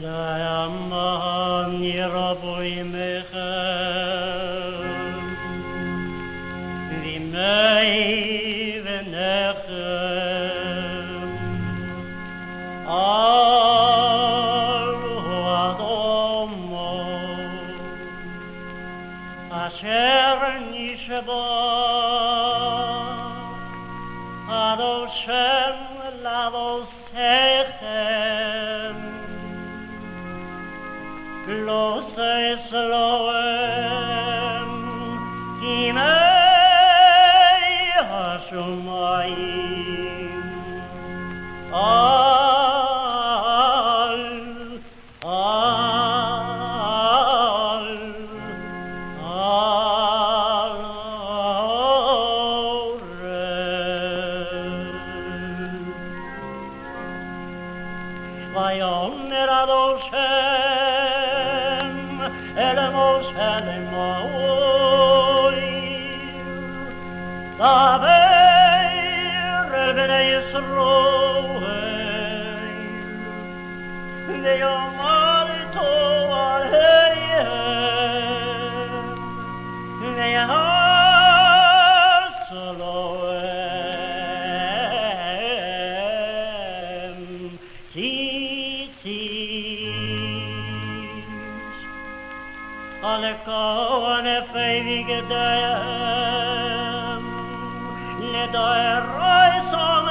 Laman yiraboy mecha Vimei venecha Al huadomo Asher sloem kimei hashumayim al al al Daber El Bnei Yisroel Veyomar to Aleihem Veyahas Elohem Tzitzis alle koane feivige dem le der reis on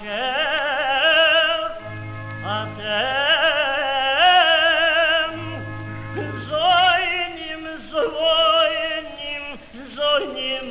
אשר אתם זוינים זוינים זוינים